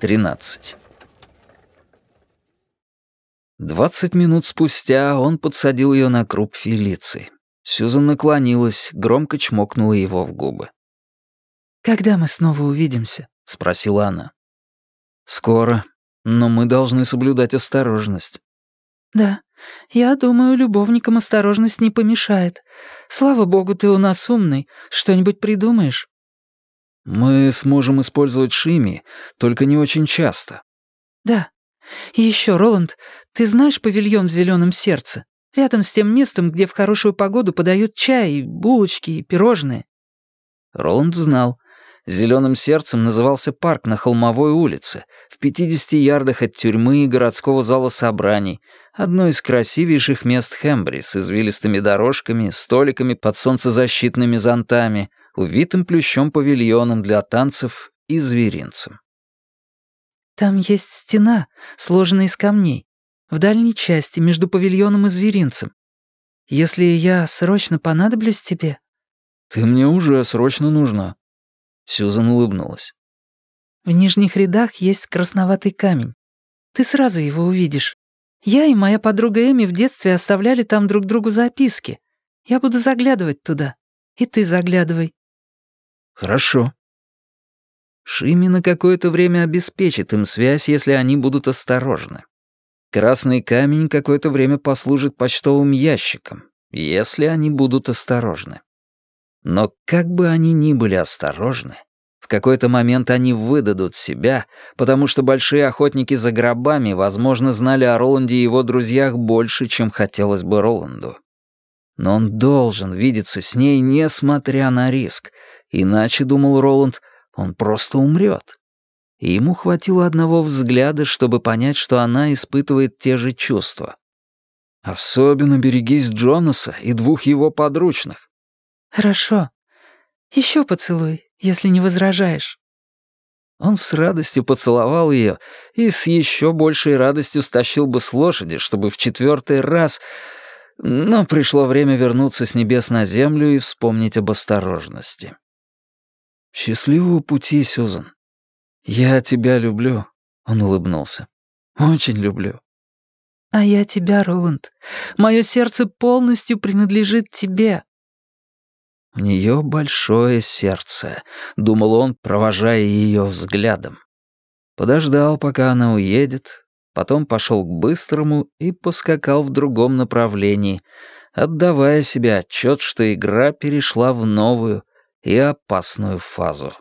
Тринадцать. Двадцать минут спустя он подсадил ее на круп Фелиции. Сьюзан наклонилась, громко чмокнула его в губы. «Когда мы снова увидимся?» — спросила она. «Скоро, но мы должны соблюдать осторожность». «Да, я думаю, любовникам осторожность не помешает. Слава богу, ты у нас умный. Что-нибудь придумаешь?» «Мы сможем использовать Шими, только не очень часто». «Да, и еще, Роланд, ты знаешь павильон в зеленом сердце? Рядом с тем местом, где в хорошую погоду подают чай, булочки и пирожные». Роланд знал. Зеленым сердцем назывался парк на Холмовой улице, в 50 ярдах от тюрьмы и городского зала собраний, одно из красивейших мест Хембри с извилистыми дорожками, столиками под солнцезащитными зонтами, увитым плющом павильоном для танцев и зверинцем. Там есть стена, сложенная из камней, в дальней части, между павильоном и зверинцем. Если я срочно понадоблюсь тебе...» «Ты мне уже срочно нужна». Сьюзан улыбнулась. «В нижних рядах есть красноватый камень. Ты сразу его увидишь. Я и моя подруга Эми в детстве оставляли там друг другу записки. Я буду заглядывать туда. И ты заглядывай». «Хорошо», Шими на какое-то время обеспечит им связь, если они будут осторожны. Красный камень какое-то время послужит почтовым ящиком, если они будут осторожны. Но как бы они ни были осторожны, в какой-то момент они выдадут себя, потому что большие охотники за гробами, возможно, знали о Роланде и его друзьях больше, чем хотелось бы Роланду. Но он должен видеться с ней, несмотря на риск. Иначе, думал Роланд, — он просто умрет. И ему хватило одного взгляда, чтобы понять, что она испытывает те же чувства. Особенно берегись Джонаса и двух его подручных. «Хорошо. Еще поцелуй, если не возражаешь». Он с радостью поцеловал ее и с еще большей радостью стащил бы с лошади, чтобы в четвертый раз... Но пришло время вернуться с небес на землю и вспомнить об осторожности. «Счастливого пути, Сюзан. Я тебя люблю», — он улыбнулся. «Очень люблю». «А я тебя, Роланд. Мое сердце полностью принадлежит тебе». «У нее большое сердце», — думал он, провожая ее взглядом. Подождал, пока она уедет, потом пошел к быстрому и поскакал в другом направлении, отдавая себе отчет, что игра перешла в новую, и опасную фазу.